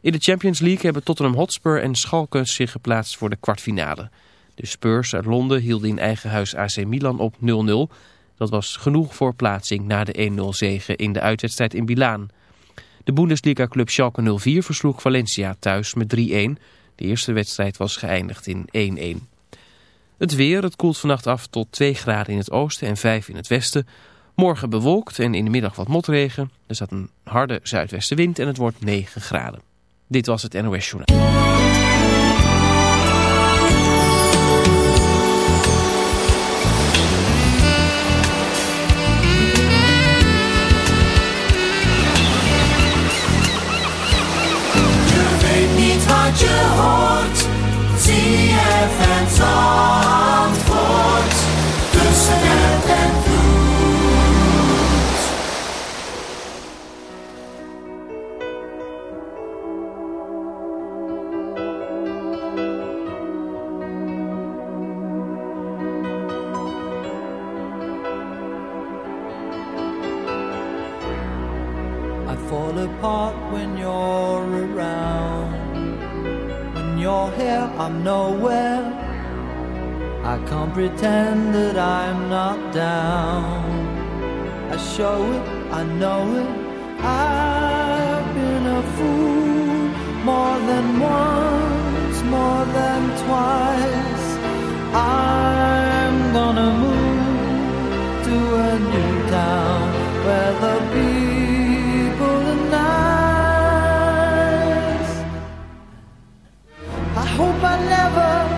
In de Champions League hebben Tottenham Hotspur en Schalke zich geplaatst voor de kwartfinale. De Spurs uit Londen hielden in eigen huis AC Milan op 0-0. Dat was genoeg voor plaatsing na de 1-0 zege in de uitwedstrijd in Milaan. De Bundesliga-club Schalke 04 versloeg Valencia thuis met 3-1. De eerste wedstrijd was geëindigd in 1-1. Het weer, het koelt vannacht af tot 2 graden in het oosten en 5 in het westen. Morgen bewolkt en in de middag wat motregen. Er staat een harde zuidwestenwind en het wordt 9 graden. Dit was het NOS Journaal. wat je hoort. ZFM Zandvoort. Tussen het en vloed. Nowhere. I can't pretend that I'm not down. I show it, I know it. I've been a fool more than once, more than twice. I'm Never.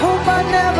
hope I never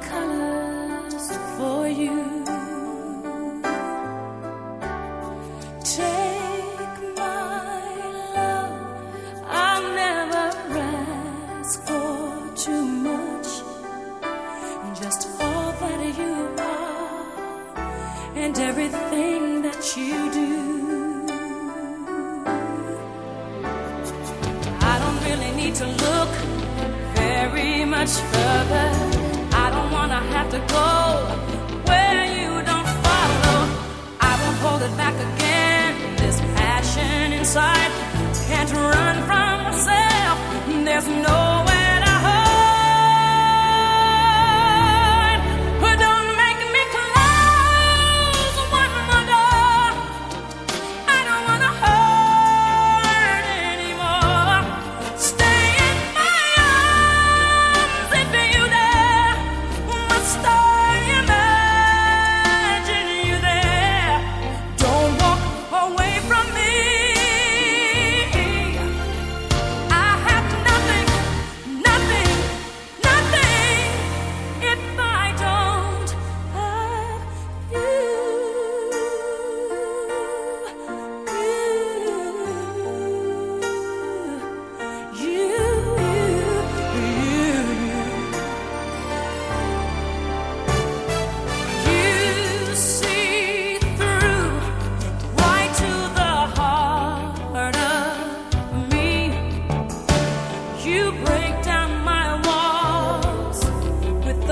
come.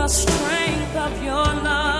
Strength of your love.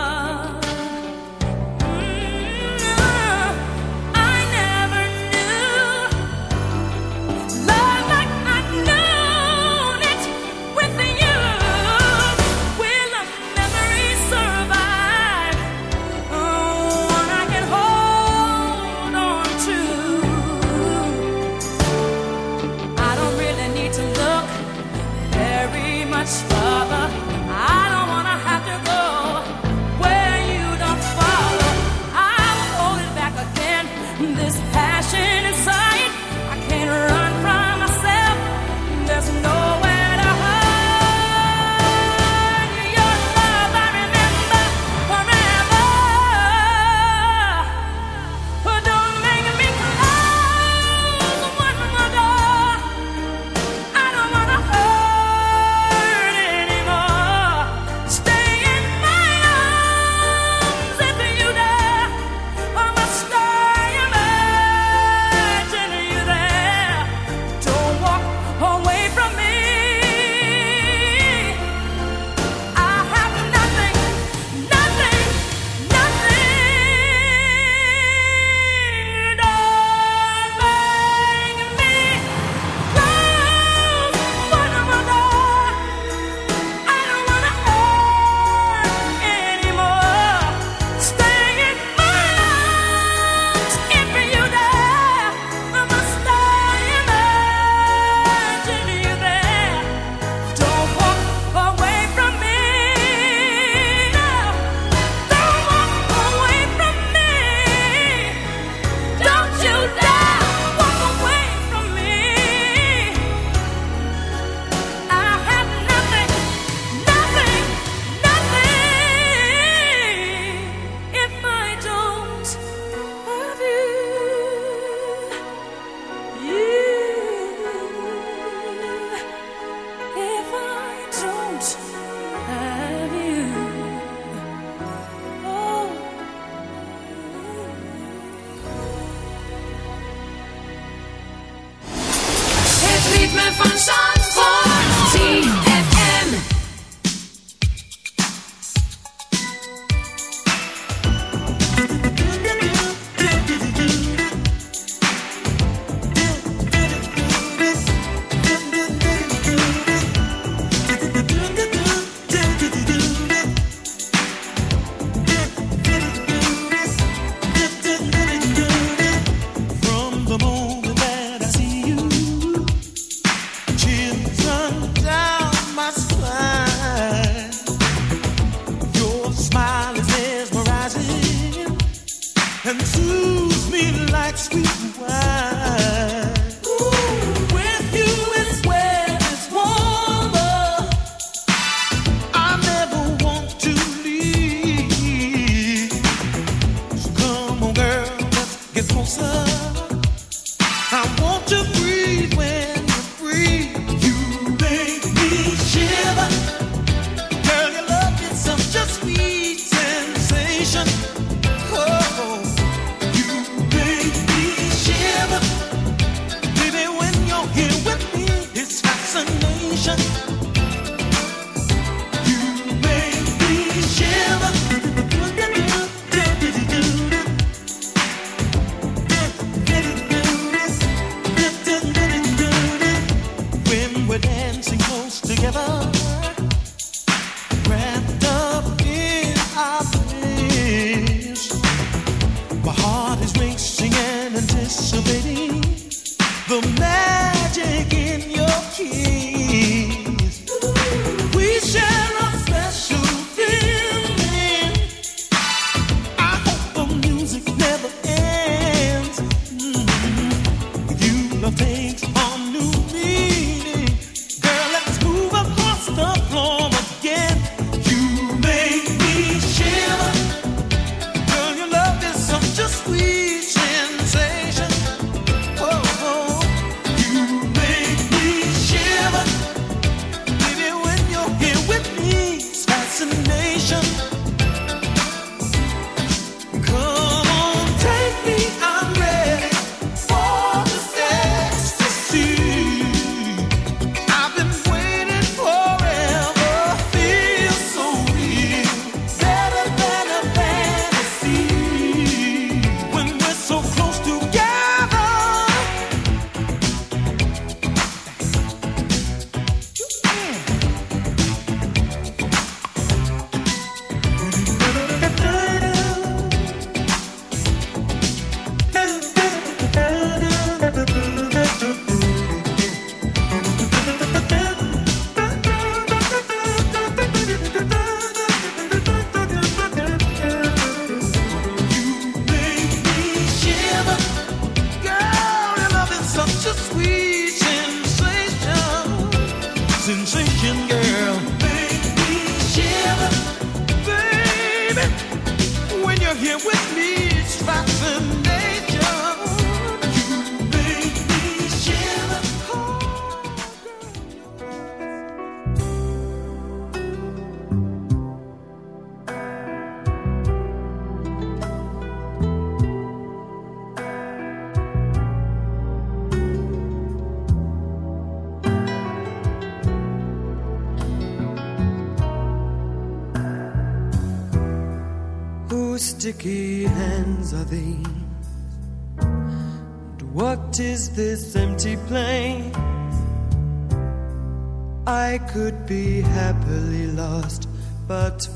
but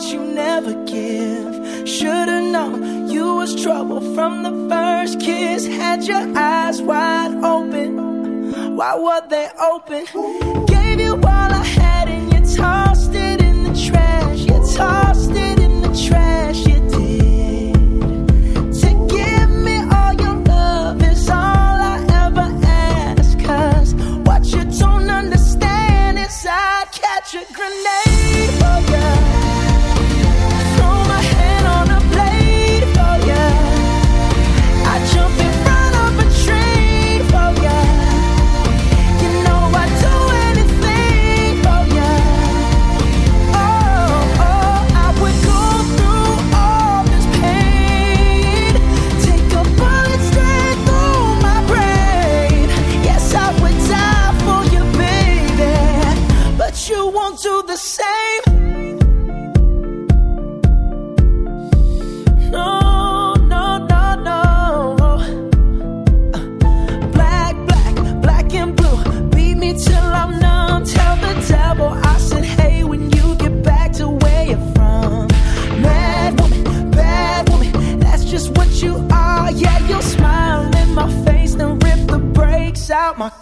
what you never give. Should've known you was trouble from the first kiss. Had your eyes wide open. Why were they open?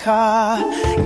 car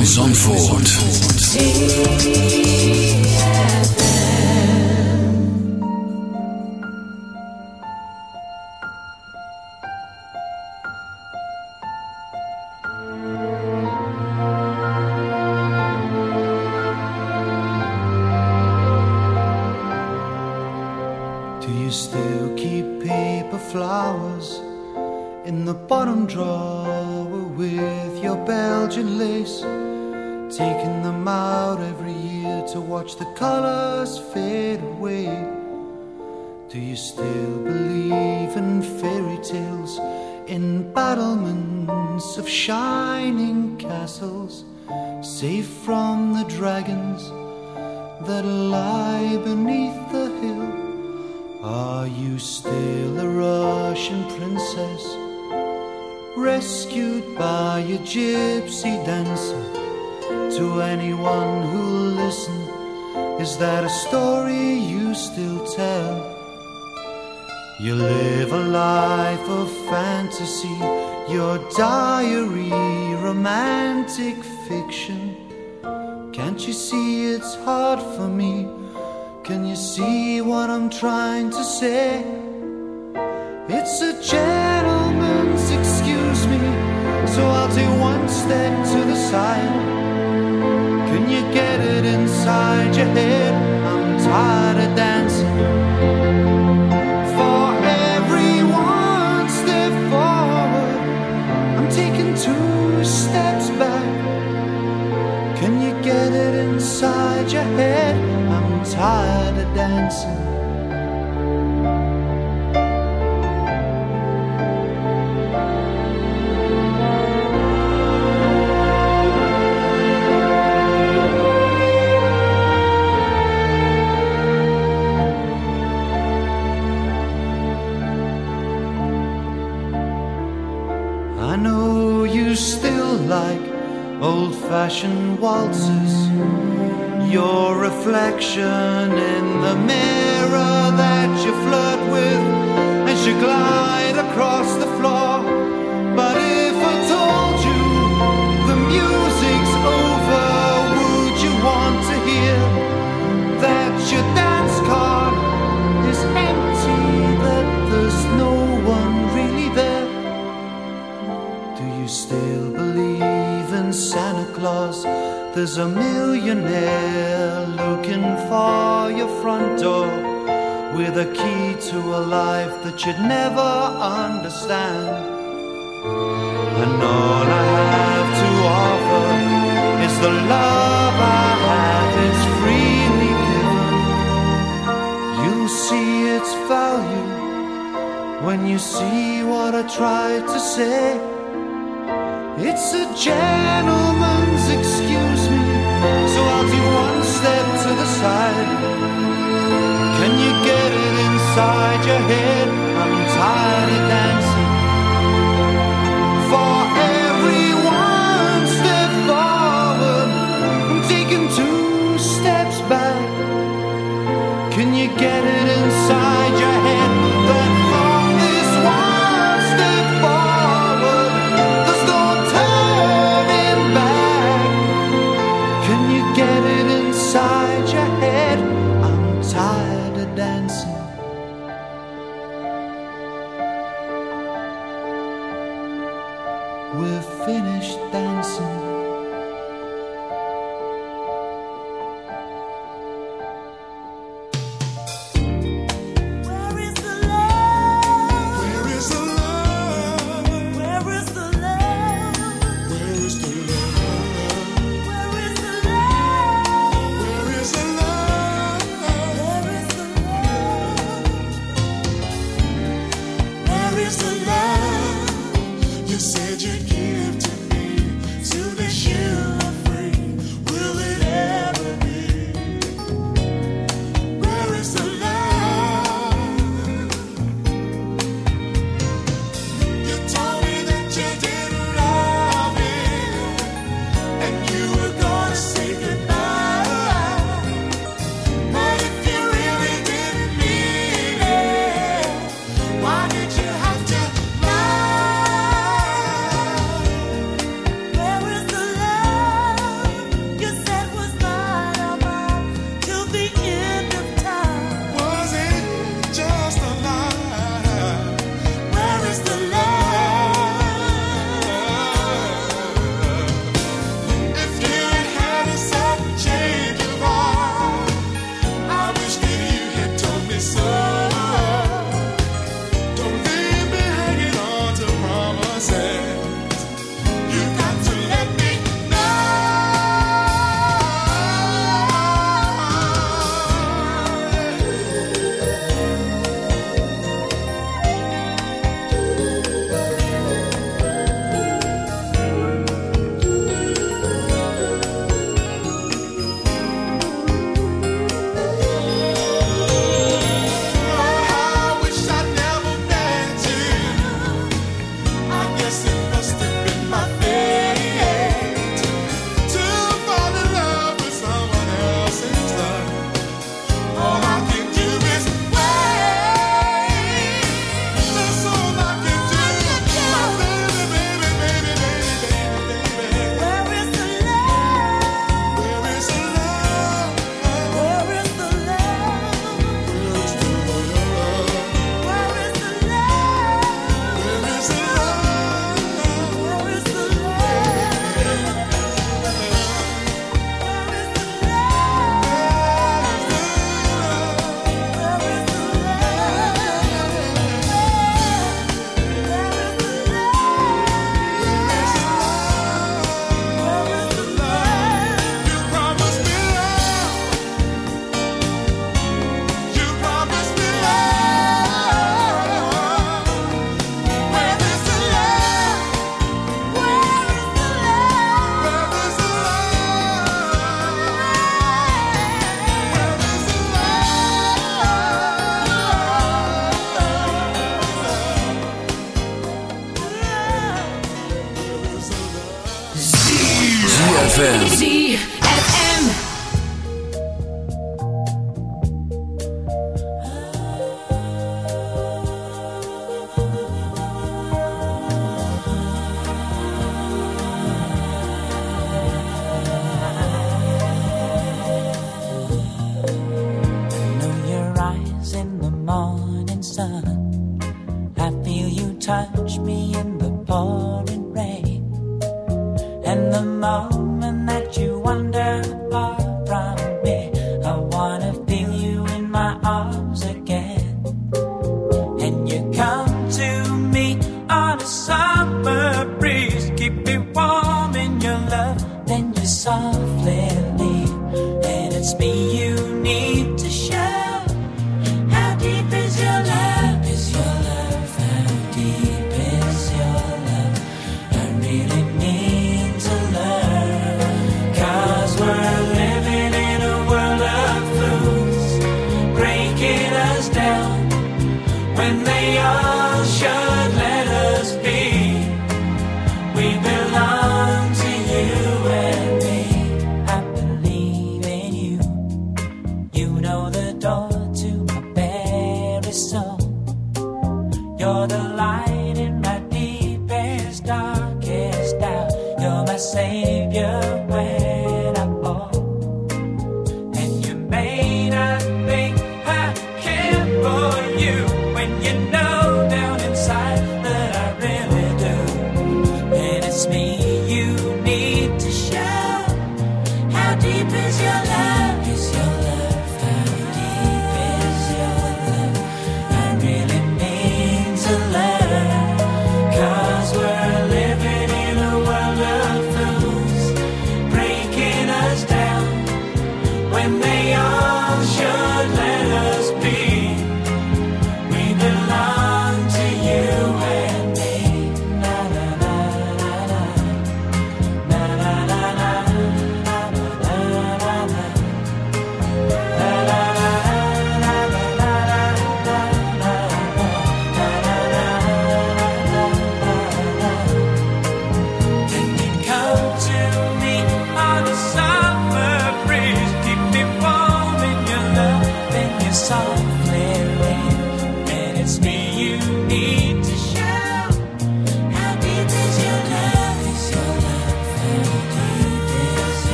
van Zandvoort. Live a life of fantasy, your diary, romantic fiction. Can't you see it's hard for me? Can you see what I'm trying to say? It's a gentleman's excuse me, so I'll take one step to the side. Can you get it inside your head? I'm tired of dancing. inside your head. I'm tired of dancing. reflection in the mirror that you flirt with as you glide across the floor. But if I told you the music's over, would you want to hear that your dance card is empty, that there's no one really there? Do you still believe in Santa Claus? There's a millionaire your front door with a key to a life that you'd never understand. And all I have to offer is the love I have, it's freely given. You'll see its value when you see what I tried to say. It's a gentleman's excuse me, so I'll do one step to the side. Can you get it inside your head? I'm tired of dancing.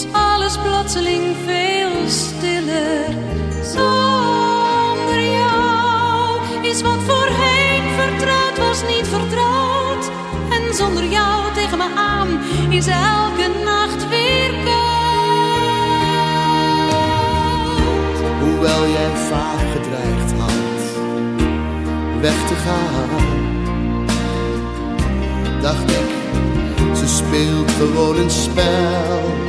is alles plotseling veel stiller. Zonder jou is wat voorheen vertrouwd was niet vertrouwd. En zonder jou tegen me aan is elke nacht weer koud. Hoewel jij vaak gedreigd had weg te gaan, dacht ik, ze speelt gewoon een spel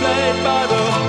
Played by the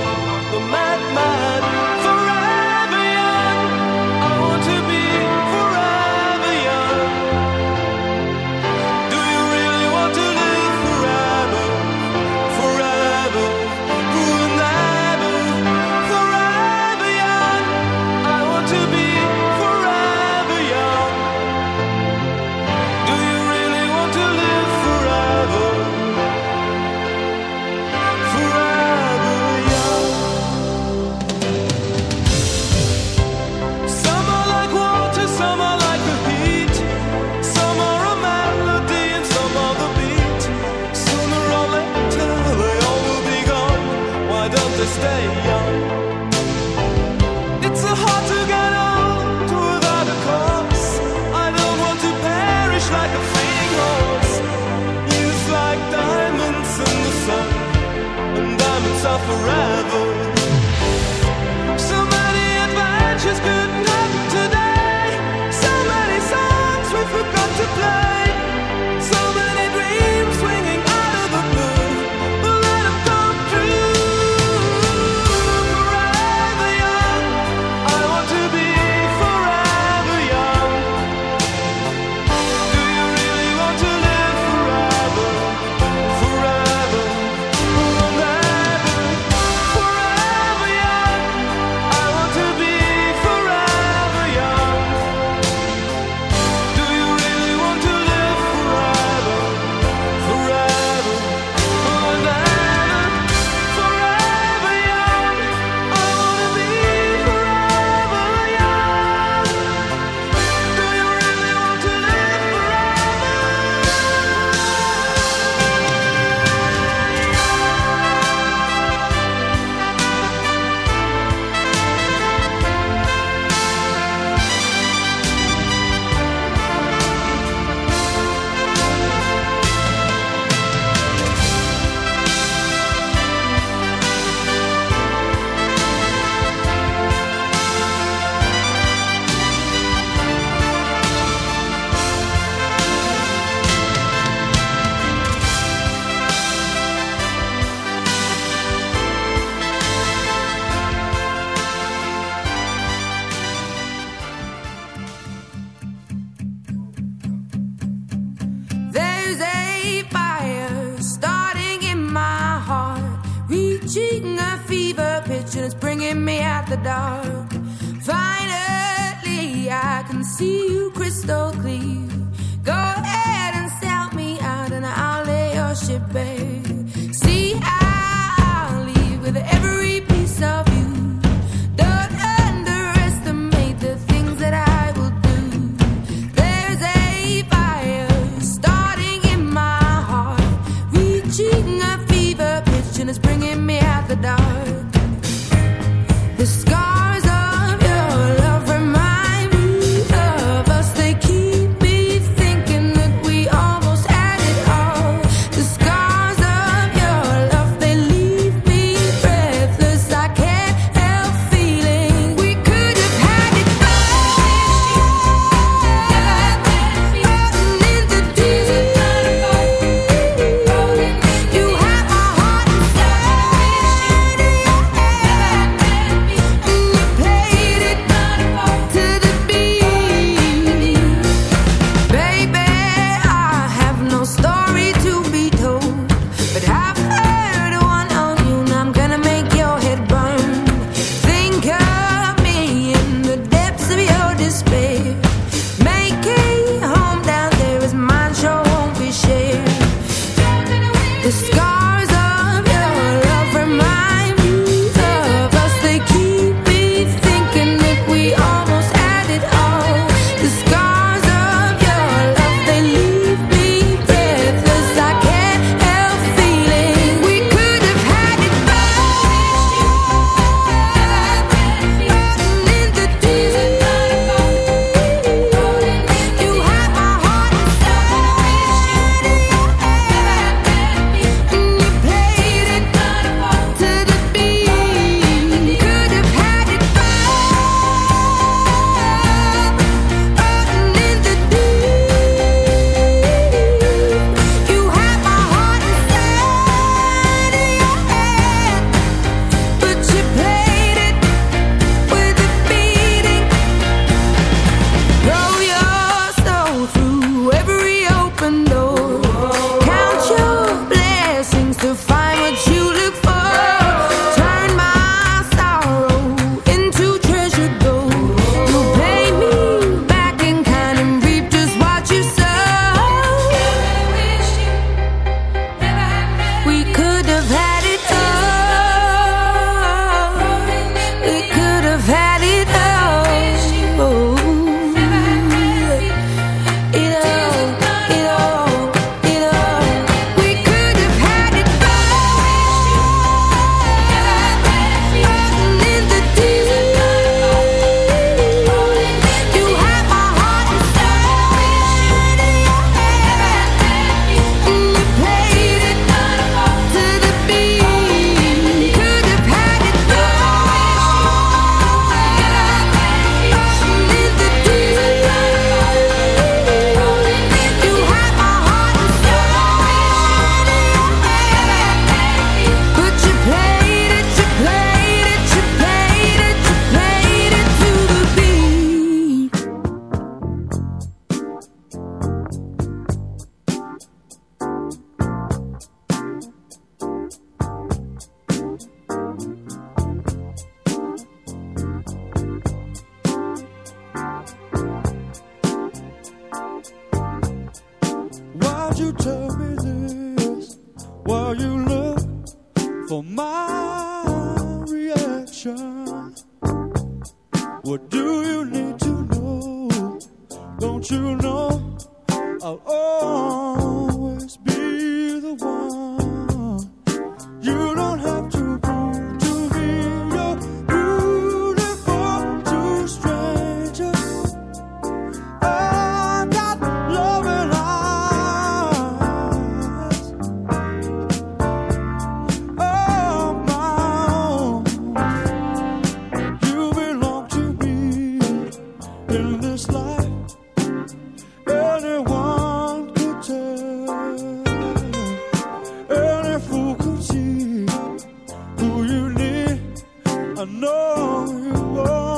you need. I know you want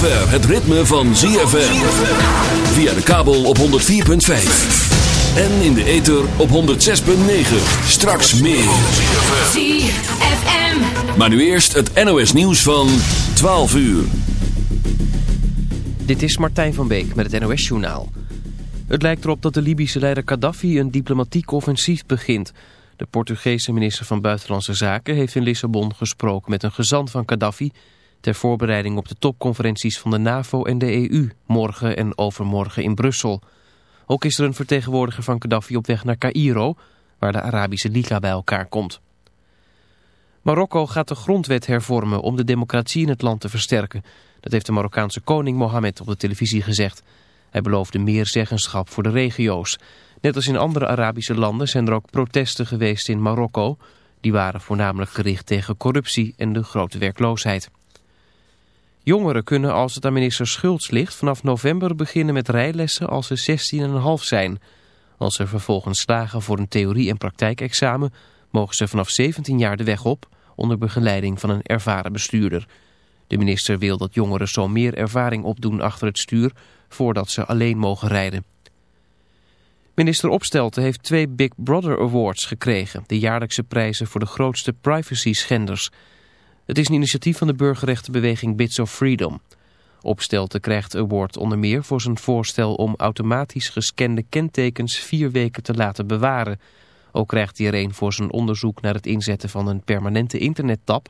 zover het ritme van ZFM. Via de kabel op 104.5. En in de ether op 106.9. Straks meer. ZFM. Maar nu eerst het NOS nieuws van 12 uur. Dit is Martijn van Beek met het NOS-journaal. Het lijkt erop dat de Libische leider Gaddafi een diplomatiek offensief begint. De Portugese minister van Buitenlandse Zaken heeft in Lissabon gesproken met een gezant van Gaddafi... ter voorbereiding op de topconferenties van de NAVO en de EU... morgen en overmorgen in Brussel. Ook is er een vertegenwoordiger van Gaddafi op weg naar Cairo... waar de Arabische Liga bij elkaar komt. Marokko gaat de grondwet hervormen om de democratie in het land te versterken. Dat heeft de Marokkaanse koning Mohammed op de televisie gezegd. Hij beloofde meer zeggenschap voor de regio's. Net als in andere Arabische landen zijn er ook protesten geweest in Marokko. Die waren voornamelijk gericht tegen corruptie en de grote werkloosheid. Jongeren kunnen als het aan minister Schultz ligt vanaf november beginnen met rijlessen als ze 16,5 zijn. Als ze vervolgens slagen voor een theorie- en praktijkexamen mogen ze vanaf 17 jaar de weg op onder begeleiding van een ervaren bestuurder. De minister wil dat jongeren zo meer ervaring opdoen achter het stuur voordat ze alleen mogen rijden. Minister Opstelten heeft twee Big Brother Awards gekregen, de jaarlijkse prijzen voor de grootste privacy-schenders. Het is een initiatief van de burgerrechtenbeweging Bits of Freedom. Opstelten krijgt award onder meer voor zijn voorstel om automatisch gescande kentekens vier weken te laten bewaren. Ook krijgt hij er een voor zijn onderzoek naar het inzetten van een permanente internettap